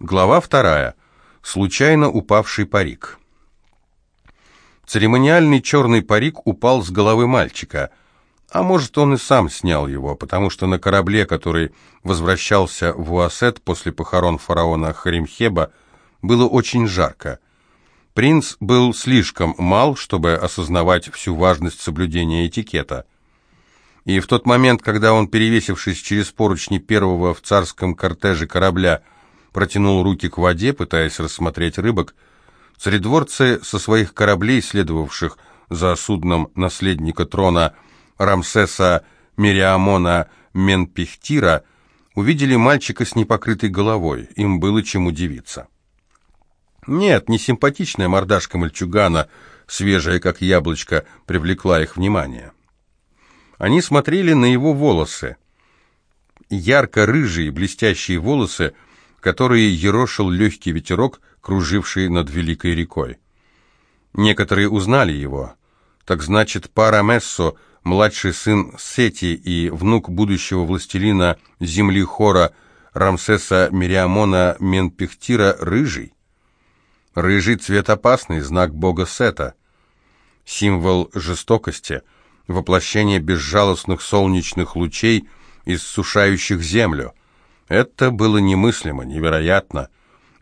Глава вторая. Случайно упавший парик. Церемониальный черный парик упал с головы мальчика, а может, он и сам снял его, потому что на корабле, который возвращался в Уасет после похорон фараона Харимхеба, было очень жарко. Принц был слишком мал, чтобы осознавать всю важность соблюдения этикета. И в тот момент, когда он, перевесившись через поручни первого в царском кортеже корабля, протянул руки к воде, пытаясь рассмотреть рыбок, царедворцы со своих кораблей, следовавших за судном наследника трона Рамсеса Мириамона Менпихтира, увидели мальчика с непокрытой головой, им было чем удивиться. Нет, не симпатичная мордашка мальчугана, свежая как яблочко, привлекла их внимание. Они смотрели на его волосы. Ярко-рыжие блестящие волосы, которые ерошил легкий ветерок, круживший над великой рекой. Некоторые узнали его. Так значит, Парамессо, младший сын Сети и внук будущего властелина земли Хора Рамсеса Мириамона Менпехтира, рыжий. Рыжий цвет опасный, знак бога Сета. Символ жестокости — воплощение безжалостных солнечных лучей, иссушающих землю. Это было немыслимо, невероятно.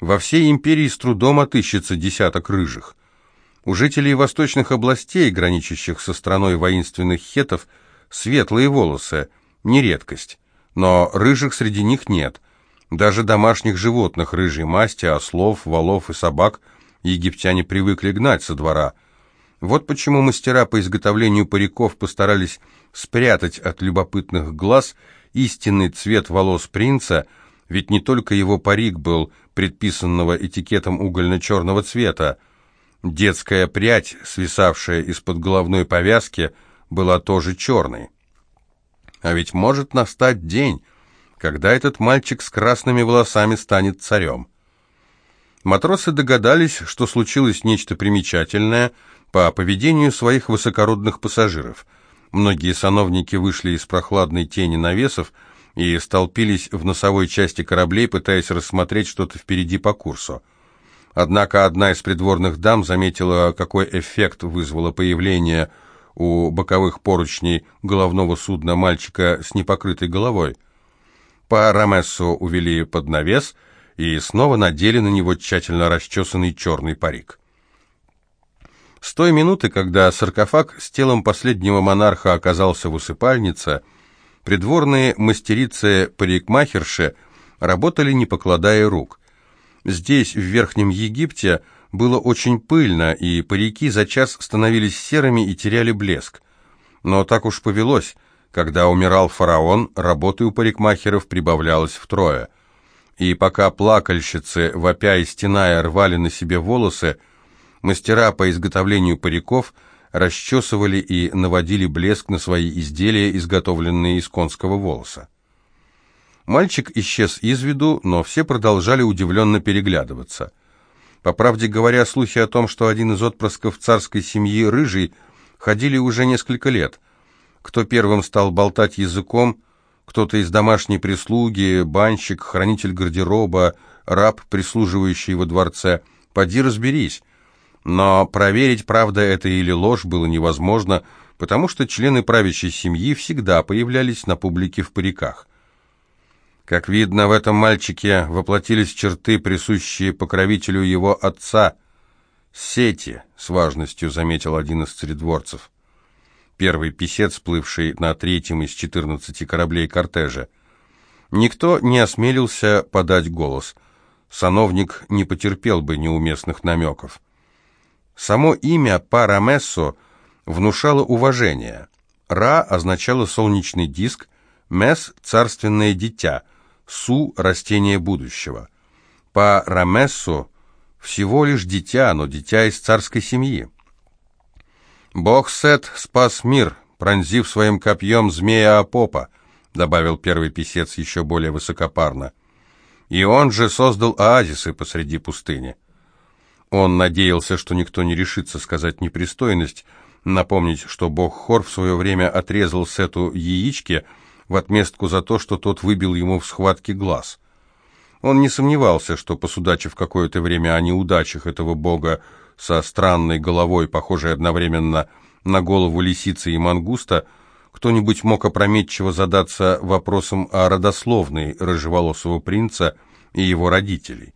Во всей империи с трудом отыщется десяток рыжих. У жителей восточных областей, граничащих со страной воинственных хетов, светлые волосы, не редкость. Но рыжих среди них нет. Даже домашних животных рыжей масти, ослов, валов и собак египтяне привыкли гнать со двора – вот почему мастера по изготовлению париков постарались спрятать от любопытных глаз истинный цвет волос принца, ведь не только его парик был предписанного этикетом угольно-черного цвета. Детская прядь, свисавшая из-под головной повязки, была тоже черной. А ведь может настать день, когда этот мальчик с красными волосами станет царем. Матросы догадались, что случилось нечто примечательное – по поведению своих высокородных пассажиров. Многие сановники вышли из прохладной тени навесов и столпились в носовой части кораблей, пытаясь рассмотреть что-то впереди по курсу. Однако одна из придворных дам заметила, какой эффект вызвало появление у боковых поручней головного судна мальчика с непокрытой головой. По Рамессу увели под навес и снова надели на него тщательно расчесанный черный парик. С той минуты, когда саркофаг с телом последнего монарха оказался в усыпальнице, придворные мастерицы-парикмахерши работали, не покладая рук. Здесь, в Верхнем Египте, было очень пыльно, и парики за час становились серыми и теряли блеск. Но так уж повелось, когда умирал фараон, работы у парикмахеров прибавлялось втрое. И пока плакальщицы, вопя и стеная, рвали на себе волосы, Мастера по изготовлению париков расчесывали и наводили блеск на свои изделия, изготовленные из конского волоса. Мальчик исчез из виду, но все продолжали удивленно переглядываться. По правде говоря, слухи о том, что один из отпрысков царской семьи Рыжий ходили уже несколько лет. Кто первым стал болтать языком, кто-то из домашней прислуги, банщик, хранитель гардероба, раб, прислуживающий во дворце. Поди разберись. Но проверить, правда это или ложь, было невозможно, потому что члены правящей семьи всегда появлялись на публике в париках. Как видно, в этом мальчике воплотились черты, присущие покровителю его отца. «Сети», — с важностью заметил один из царедворцев. Первый писец, плывший на третьем из четырнадцати кораблей кортежа. Никто не осмелился подать голос. Сановник не потерпел бы неуместных намеков. Само имя Парамессо внушало уважение. Ра означало солнечный диск, Мес – царственное дитя, Су – растение будущего. Парамессо – всего лишь дитя, но дитя из царской семьи. «Бог Сет спас мир, пронзив своим копьем змея Апопа», добавил первый писец еще более высокопарно. «И он же создал оазисы посреди пустыни». Он надеялся, что никто не решится сказать непристойность, напомнить, что бог Хор в свое время отрезал Сету яички в отместку за то, что тот выбил ему в схватке глаз. Он не сомневался, что, посудачив какое-то время о неудачах этого бога со странной головой, похожей одновременно на голову лисицы и мангуста, кто-нибудь мог опрометчиво задаться вопросом о родословной рыжеволосого принца и его родителей.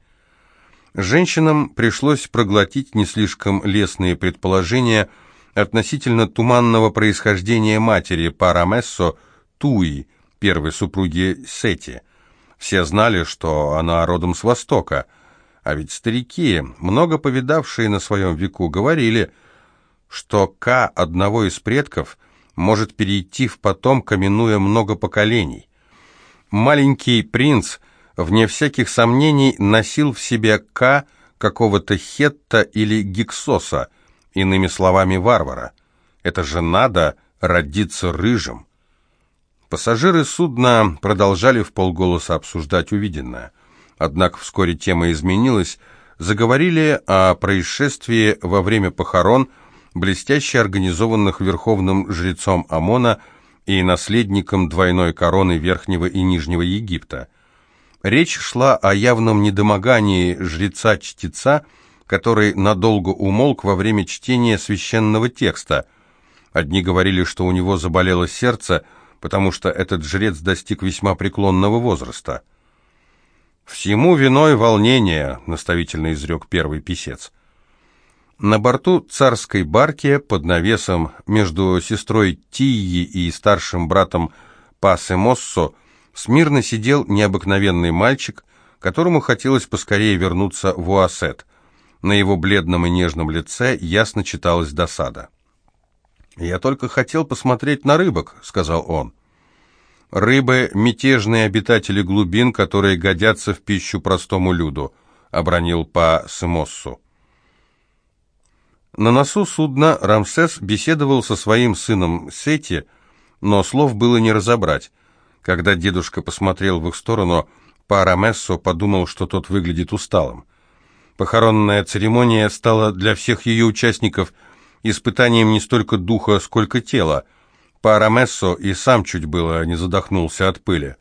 Женщинам пришлось проглотить не слишком лестные предположения относительно туманного происхождения матери Парамессо Туи, первой супруги Сети. Все знали, что она родом с Востока, а ведь старики, много повидавшие на своем веку, говорили, что К одного из предков может перейти в потомка, минуя много поколений. Маленький принц – вне всяких сомнений, носил в себе К какого-то хетта или гиксоса, иными словами, варвара. Это же надо родиться рыжим. Пассажиры судна продолжали в полголоса обсуждать увиденное. Однако вскоре тема изменилась, заговорили о происшествии во время похорон, блестяще организованных верховным жрецом ОМОНа и наследником двойной короны Верхнего и Нижнего Египта – Речь шла о явном недомогании жреца-чтеца, который надолго умолк во время чтения священного текста. Одни говорили, что у него заболело сердце, потому что этот жрец достиг весьма преклонного возраста. «Всему виной волнение», — наставительно изрек первый писец. На борту царской барки под навесом между сестрой Тии и старшим братом Пасе Моссо смирно сидел необыкновенный мальчик, которому хотелось поскорее вернуться в Уасет. На его бледном и нежном лице ясно читалась досада. «Я только хотел посмотреть на рыбок», — сказал он. «Рыбы — мятежные обитатели глубин, которые годятся в пищу простому люду», — обронил по Сымоссу. На носу судна Рамсес беседовал со своим сыном Сети, но слов было не разобрать. Когда дедушка посмотрел в их сторону, Парамессо подумал, что тот выглядит усталым. Похоронная церемония стала для всех ее участников испытанием не столько духа, сколько тела. Парамессо и сам чуть было не задохнулся от пыли.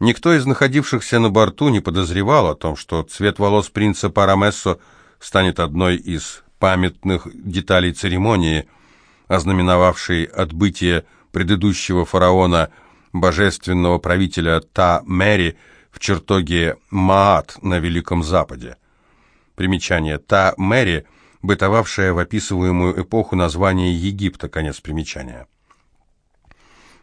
Никто из находившихся на борту не подозревал о том, что цвет волос принца Парамессо станет одной из памятных деталей церемонии, ознаменовавшей отбытие предыдущего фараона – божественного правителя Та-Мэри в чертоге Маат на Великом Западе. Примечание Та-Мэри, бытовавшая в описываемую эпоху название Египта, конец примечания.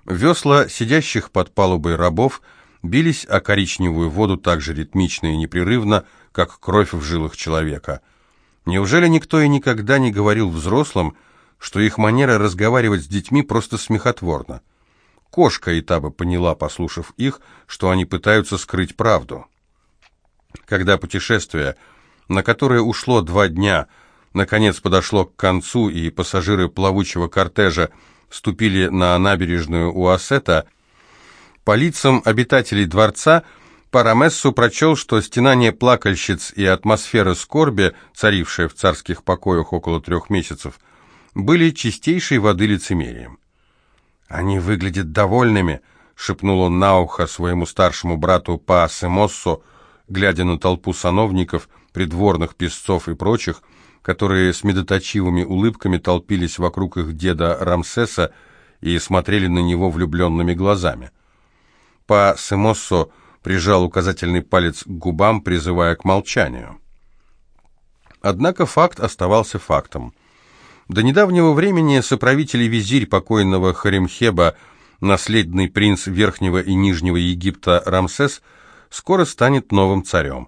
Весла сидящих под палубой рабов бились о коричневую воду так же ритмично и непрерывно, как кровь в жилах человека. Неужели никто и никогда не говорил взрослым, что их манера разговаривать с детьми просто смехотворна? Кошка и та бы поняла, послушав их, что они пытаются скрыть правду. Когда путешествие, на которое ушло два дня, наконец подошло к концу, и пассажиры плавучего кортежа ступили на набережную Уассета, по лицам обитателей дворца Парамессу прочел, что стенание плакальщиц и атмосфера скорби, царившая в царских покоях около трех месяцев, были чистейшей воды лицемерием. «Они выглядят довольными», — шепнул он на ухо своему старшему брату по Семоссо, глядя на толпу сановников, придворных песцов и прочих, которые с медоточивыми улыбками толпились вокруг их деда Рамсеса и смотрели на него влюбленными глазами. Па Семоссо прижал указательный палец к губам, призывая к молчанию. Однако факт оставался фактом — до недавнего времени соправитель и визирь покойного Харимхеба, наследный принц Верхнего и Нижнего Египта Рамсес, скоро станет новым царем.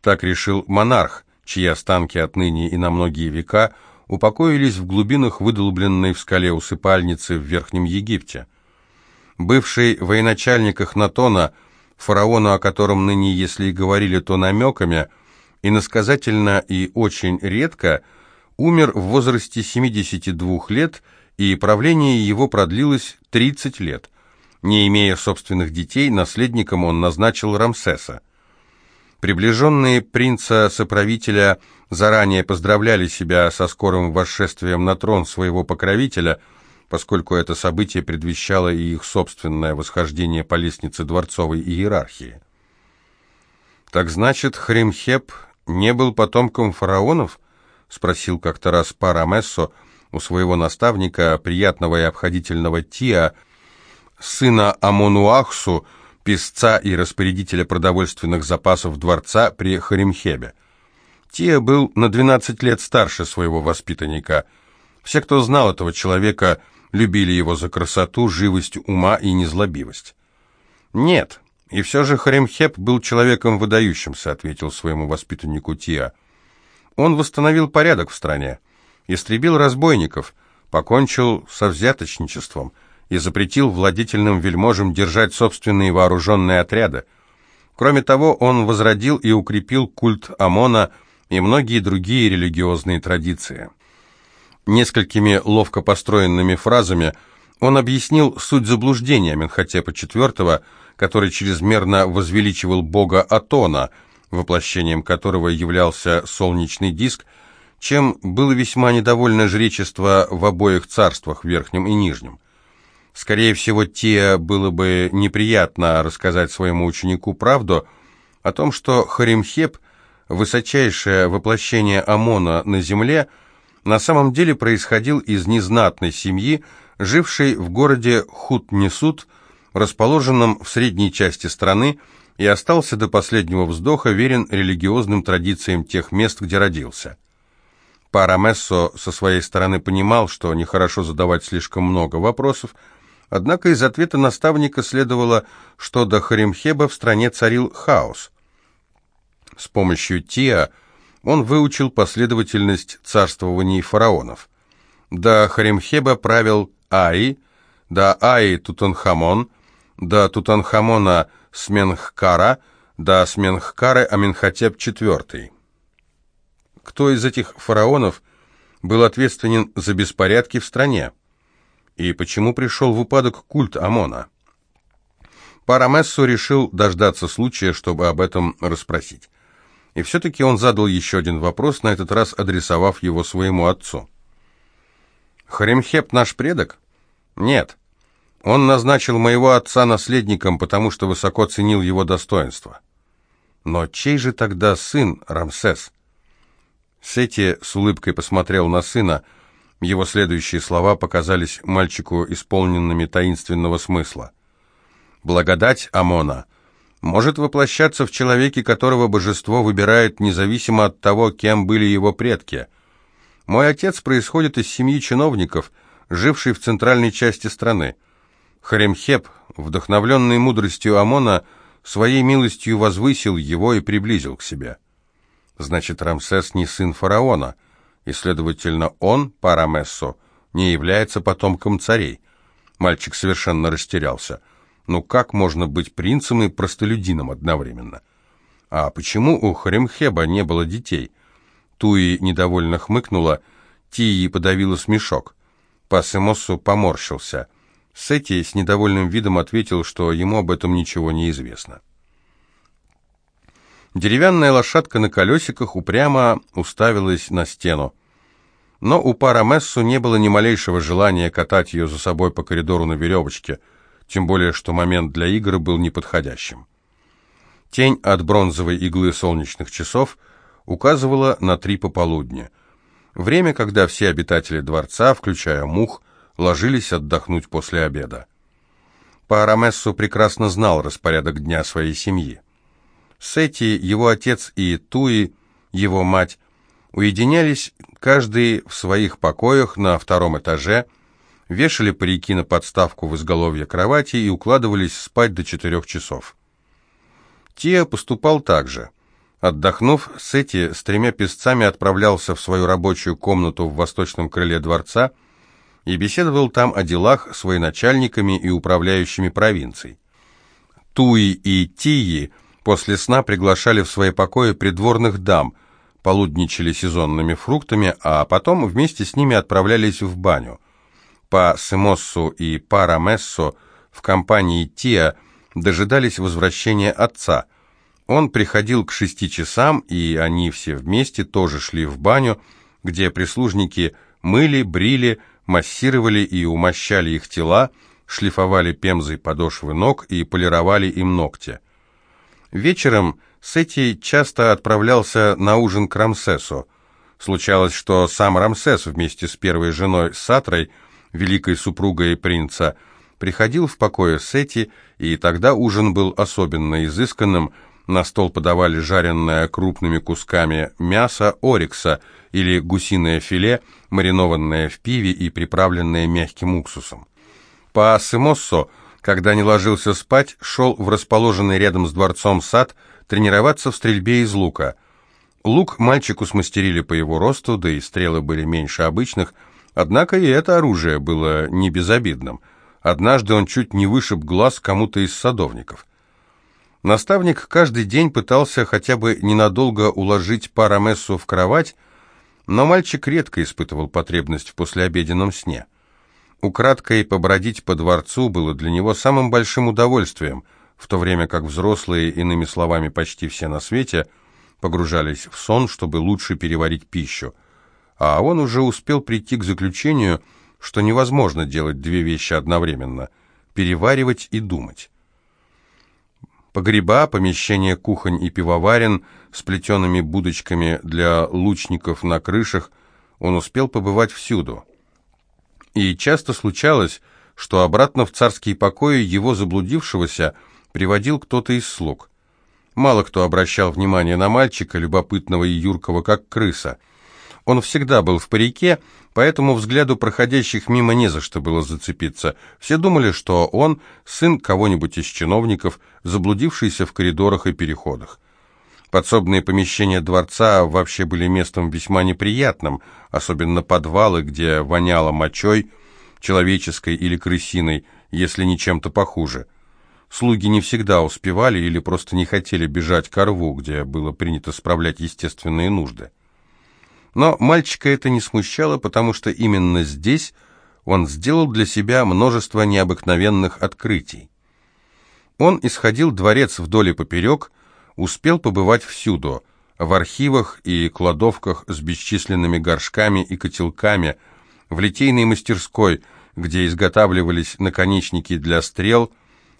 Так решил монарх, чьи останки отныне и на многие века упокоились в глубинах выдолбленной в скале усыпальницы в Верхнем Египте. Бывший военачальник Эхнатона, фараону, о котором ныне, если и говорили, то намеками, иносказательно и очень редко – умер в возрасте 72 лет, и правление его продлилось 30 лет. Не имея собственных детей, наследником он назначил Рамсеса. Приближенные принца-соправителя заранее поздравляли себя со скорым восшествием на трон своего покровителя, поскольку это событие предвещало и их собственное восхождение по лестнице дворцовой иерархии. «Так значит, Хримхеп не был потомком фараонов?» — спросил как-то раз Парамессо у своего наставника, приятного и обходительного Тиа, сына Амонуахсу, писца и распорядителя продовольственных запасов дворца при Харимхебе. Тия был на 12 лет старше своего воспитанника. Все, кто знал этого человека, любили его за красоту, живость ума и незлобивость. «Нет, и все же Харимхеб был человеком выдающимся», — ответил своему воспитаннику Тия. «Он восстановил порядок в стране, истребил разбойников, покончил со взяточничеством» и запретил владетельным вельможам держать собственные вооруженные отряды. Кроме того, он возродил и укрепил культ Амона и многие другие религиозные традиции. Несколькими ловко построенными фразами он объяснил суть заблуждения Менхотепа IV, который чрезмерно возвеличивал бога Атона, воплощением которого являлся солнечный диск, чем было весьма недовольно жречество в обоих царствах, верхнем и нижнем. Скорее всего, Тия было бы неприятно рассказать своему ученику правду о том, что Харимхеп, высочайшее воплощение Амона на земле, на самом деле происходил из незнатной семьи, жившей в городе Хут-Несут, расположенном в средней части страны, и остался до последнего вздоха верен религиозным традициям тех мест, где родился. Парамессо со своей стороны понимал, что нехорошо задавать слишком много вопросов, Однако из ответа наставника следовало, что до Харимхеба в стране царил хаос. С помощью Тиа он выучил последовательность царствований фараонов. До Харимхеба правил Аи, до Аи Тутанхамон, до Тутанхамона Сменхкара, до Сменхкары Аменхотеп IV. Кто из этих фараонов был ответственен за беспорядки в стране? и почему пришел в упадок культ Амона. Парамессо решил дождаться случая, чтобы об этом расспросить. И все-таки он задал еще один вопрос, на этот раз адресовав его своему отцу. «Харемхеп наш предок?» «Нет. Он назначил моего отца наследником, потому что высоко ценил его достоинство». «Но чей же тогда сын Рамсес?» Сети с улыбкой посмотрел на сына – его следующие слова показались мальчику исполненными таинственного смысла. «Благодать Амона может воплощаться в человеке, которого божество выбирает независимо от того, кем были его предки. Мой отец происходит из семьи чиновников, жившей в центральной части страны. Харемхеп, вдохновленный мудростью Амона, своей милостью возвысил его и приблизил к себе. Значит, Рамсес не сын фараона — и, следовательно, он, Парамессо, не является потомком царей. Мальчик совершенно растерялся. Ну как можно быть принцем и простолюдином одновременно? А почему у Хремхеба не было детей? Туи недовольно хмыкнула, Тии подавила смешок. Пасемоссу поморщился. Сети с недовольным видом ответил, что ему об этом ничего не известно. Деревянная лошадка на колесиках упрямо уставилась на стену. Но у Парамессу не было ни малейшего желания катать ее за собой по коридору на веревочке, тем более что момент для игры был неподходящим. Тень от бронзовой иглы солнечных часов указывала на три пополудня. Время, когда все обитатели дворца, включая мух, ложились отдохнуть после обеда. Парамессу прекрасно знал распорядок дня своей семьи. Сети, его отец и Туи, его мать, уединялись каждый в своих покоях на втором этаже, вешали парики на подставку в изголовье кровати и укладывались спать до четырех часов. Тия поступал так же. Отдохнув, Сети с тремя песцами отправлялся в свою рабочую комнату в восточном крыле дворца и беседовал там о делах с военачальниками и управляющими провинцией. Туи и Тии – После сна приглашали в свои покои придворных дам, полудничали сезонными фруктами, а потом вместе с ними отправлялись в баню. По Семоссу и Парамессо в компании Тиа дожидались возвращения отца. Он приходил к шести часам, и они все вместе тоже шли в баню, где прислужники мыли, брили, массировали и умощали их тела, шлифовали пемзой подошвы ног и полировали им ногти. Вечером Сети часто отправлялся на ужин к Рамсесу. Случалось, что сам Рамсес вместе с первой женой Сатрой, великой супругой принца, приходил в покое Сети, и тогда ужин был особенно изысканным. На стол подавали жареное крупными кусками мясо орикса или гусиное филе, маринованное в пиве и приправленное мягким уксусом. По Симоссо, когда не ложился спать, шел в расположенный рядом с дворцом сад тренироваться в стрельбе из лука. Лук мальчику смастерили по его росту, да и стрелы были меньше обычных, однако и это оружие было не безобидным – Однажды он чуть не вышиб глаз кому-то из садовников. Наставник каждый день пытался хотя бы ненадолго уложить Парамессу в кровать, но мальчик редко испытывал потребность в послеобеденном сне. Украдкой побродить по дворцу было для него самым большим удовольствием, в то время как взрослые, иными словами, почти все на свете, погружались в сон, чтобы лучше переварить пищу. А он уже успел прийти к заключению – что невозможно делать две вещи одновременно – переваривать и думать. Погреба, помещения кухонь и пивоварен с плетеными будочками для лучников на крышах он успел побывать всюду. И часто случалось, что обратно в царские покои его заблудившегося приводил кто-то из слуг. Мало кто обращал внимание на мальчика, любопытного и юркого, как крыса – он всегда был в парике, поэтому взгляду проходящих мимо не за что было зацепиться. Все думали, что он сын кого-нибудь из чиновников, заблудившийся в коридорах и переходах. Подсобные помещения дворца вообще были местом весьма неприятным, особенно подвалы, где воняло мочой, человеческой или крысиной, если не чем-то похуже. Слуги не всегда успевали или просто не хотели бежать к рву, где было принято справлять естественные нужды. Но мальчика это не смущало, потому что именно здесь он сделал для себя множество необыкновенных открытий. Он исходил дворец вдоль и поперек, успел побывать всюду, в архивах и кладовках с бесчисленными горшками и котелками, в литейной мастерской, где изготавливались наконечники для стрел,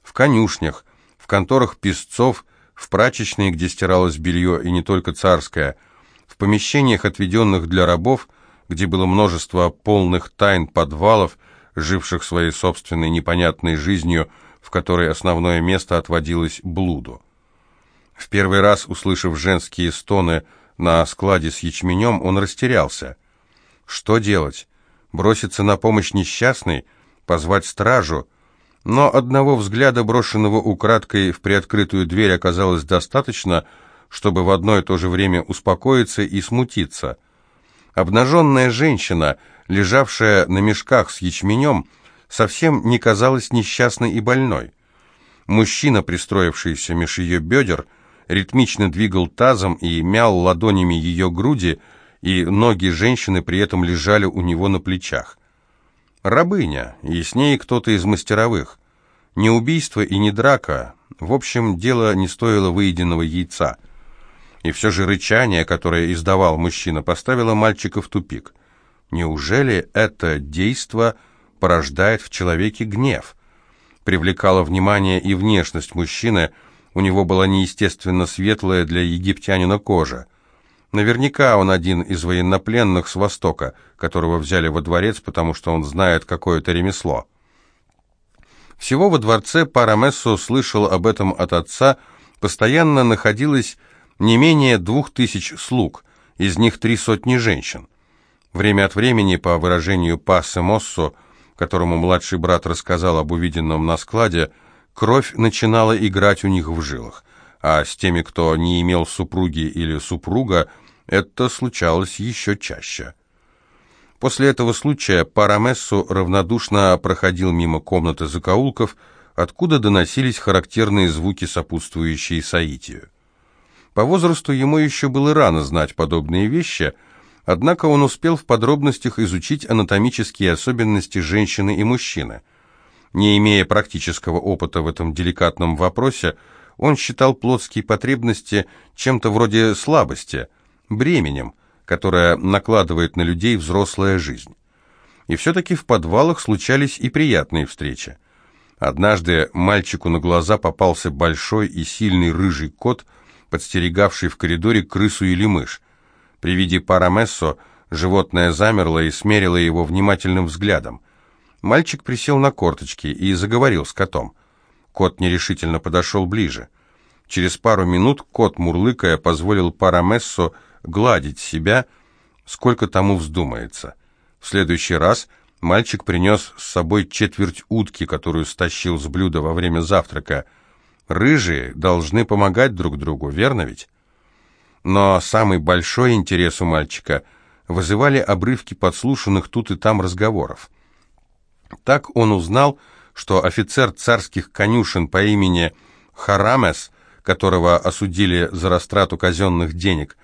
в конюшнях, в конторах песцов, в прачечной, где стиралось белье и не только царское, в помещениях, отведенных для рабов, где было множество полных тайн подвалов, живших своей собственной непонятной жизнью, в которой основное место отводилось блуду. В первый раз, услышав женские стоны на складе с ячменем, он растерялся. Что делать? Броситься на помощь несчастной? Позвать стражу? Но одного взгляда, брошенного украдкой в приоткрытую дверь, оказалось достаточно, чтобы в одно и то же время успокоиться и смутиться. Обнаженная женщина, лежавшая на мешках с ячменем, совсем не казалась несчастной и больной. Мужчина, пристроившийся меж ее бедер, ритмично двигал тазом и мял ладонями ее груди, и ноги женщины при этом лежали у него на плечах. Рабыня, и с ней кто-то из мастеровых. Не убийство и не драка. В общем, дело не стоило выеденного яйца. И все же рычание, которое издавал мужчина, поставило мальчика в тупик. Неужели это действо порождает в человеке гнев? Привлекала внимание и внешность мужчины, у него была неестественно светлая для египтянина кожа. Наверняка он один из военнопленных с Востока, которого взяли во дворец, потому что он знает какое-то ремесло. Всего во дворце Парамессо слышал об этом от отца, постоянно находилось не менее двух тысяч слуг, из них три сотни женщин. Время от времени, по выражению Пассе Моссо, которому младший брат рассказал об увиденном на складе, кровь начинала играть у них в жилах, а с теми, кто не имел супруги или супруга, это случалось еще чаще. После этого случая Парамессу равнодушно проходил мимо комнаты закоулков, откуда доносились характерные звуки, сопутствующие соитию. По возрасту ему еще было рано знать подобные вещи, однако он успел в подробностях изучить анатомические особенности женщины и мужчины. Не имея практического опыта в этом деликатном вопросе, он считал плотские потребности чем-то вроде слабости, бременем, которое накладывает на людей взрослая жизнь. И все-таки в подвалах случались и приятные встречи. Однажды мальчику на глаза попался большой и сильный рыжий кот – подстерегавший в коридоре крысу или мышь. При виде Парамессо животное замерло и смерило его внимательным взглядом. Мальчик присел на корточки и заговорил с котом. Кот нерешительно подошел ближе. Через пару минут кот, мурлыкая, позволил Парамессо гладить себя, сколько тому вздумается. В следующий раз мальчик принес с собой четверть утки, которую стащил с блюда во время завтрака. Рыжие должны помогать друг другу, верно ведь? Но самый большой интерес у мальчика вызывали обрывки подслушанных тут и там разговоров. Так он узнал, что офицер царских конюшен по имени Харамес, которого осудили за растрату казенных денег,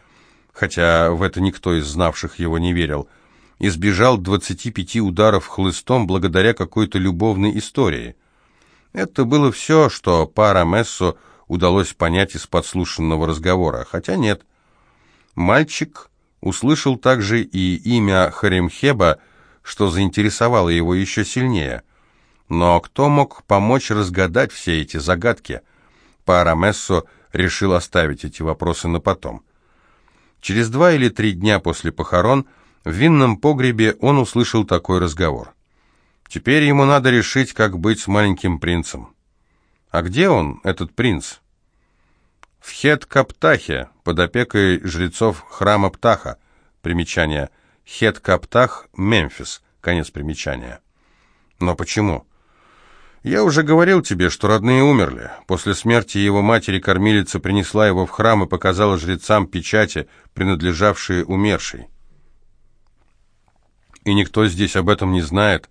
хотя в это никто из знавших его не верил, избежал 25 ударов хлыстом благодаря какой-то любовной истории. Это было все, что пара Мессо удалось понять из подслушанного разговора, хотя нет. Мальчик услышал также и имя Харимхеба, что заинтересовало его еще сильнее. Но кто мог помочь разгадать все эти загадки? Пара Мессо решил оставить эти вопросы на потом. Через два или три дня после похорон в винном погребе он услышал такой разговор. Теперь ему надо решить, как быть с маленьким принцем. А где он, этот принц? В Хет-Каптахе, под опекой жрецов храма Птаха. Примечание. Хет-Каптах, Мемфис. Конец примечания. Но почему? Я уже говорил тебе, что родные умерли. После смерти его матери кормилица принесла его в храм и показала жрецам печати, принадлежавшие умершей. И никто здесь об этом не знает.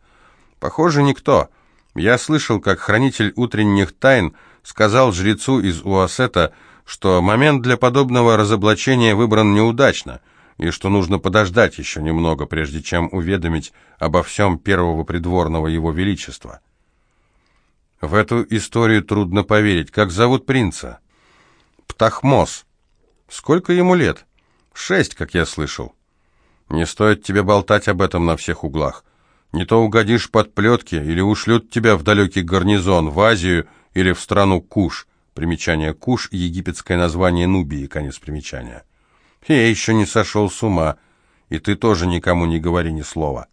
Похоже, никто. Я слышал, как хранитель утренних тайн сказал жрецу из Уасета, что момент для подобного разоблачения выбран неудачно, и что нужно подождать еще немного, прежде чем уведомить обо всем первого придворного его величества. В эту историю трудно поверить. Как зовут принца? Птахмос. Сколько ему лет? Шесть, как я слышал. Не стоит тебе болтать об этом на всех углах. Не то угодишь под плетки, или ушлют тебя в далекий гарнизон, в Азию или в страну Куш. Примечание Куш – египетское название Нубии, конец примечания. Я еще не сошел с ума, и ты тоже никому не говори ни слова.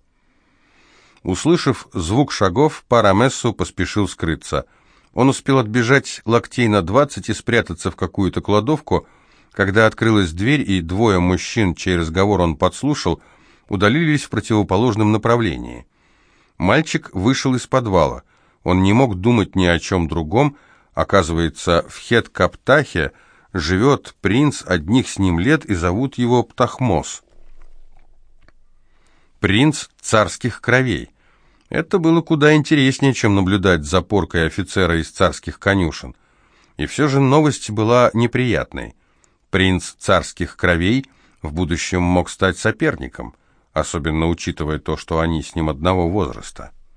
Услышав звук шагов, Парамессу поспешил скрыться. Он успел отбежать локтей на двадцать и спрятаться в какую-то кладовку, когда открылась дверь, и двое мужчин, чей разговор он подслушал, удалились в противоположном направлении. Мальчик вышел из подвала. Он не мог думать ни о чем другом. Оказывается, в Хет-Каптахе живет принц одних с ним лет, и зовут его Птахмос. Принц царских кровей. Это было куда интереснее, чем наблюдать за поркой офицера из царских конюшен. И все же новость была неприятной. Принц царских кровей в будущем мог стать соперником, особенно учитывая то, что они с ним одного возраста.